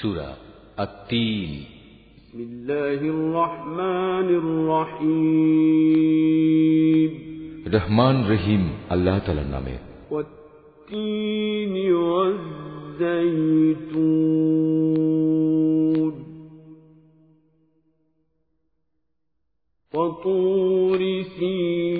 সুরা التين بسم الله الرحمن الرحيم রহমান রহিম আল্লাহ তালার নামে والتين والزيتون وطور سينين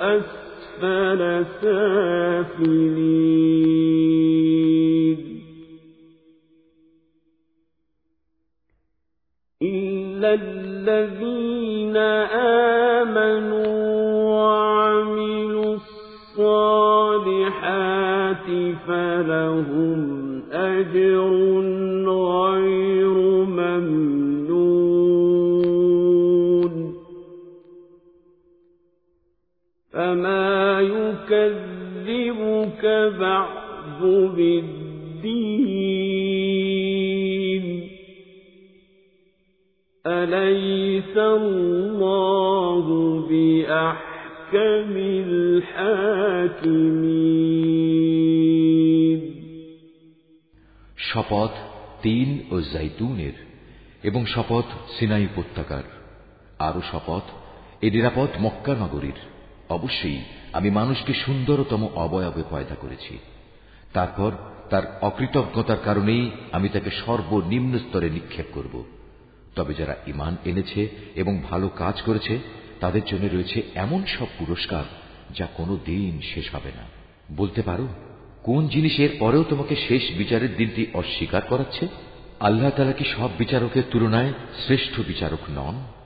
أسفل سافلين. إلا الذين آمنوا وعملوا الصالحات فلهم أجر فما يكذبك بعد بالدين أليس الله بأحكم الحاكمين শপথ তিন ও জাইতুনের এবং শপথ সিনাই উপত্যকার আরো শপথ এ নিরাপদ মক্কা নগরীর অবশ্যই আমি মানুষকে সুন্দরতম অবয়বে পয়দা করেছি। তারপর তার অকৃতজ্ঞতার কারণেই আমি তাকে সর্বনিম্ন স্তরে নিক্ষেপ করব। তবে যারা ইমান এনেছে এবং ভালো কাজ করেছে, তাদের জন্য রয়েছে এমন সব পুরস্কার যা কোনো দিন শেষ হবে না। বলতে পারো, কোন জিনিসের পরেও তোমাকে শেষ বিচারের দিনটি অস্বীকার করাচ্ছে? আল্লাহ তালা কি সব বিচারকের তুলনায় শ্রেষ্ঠ বিচারক নন?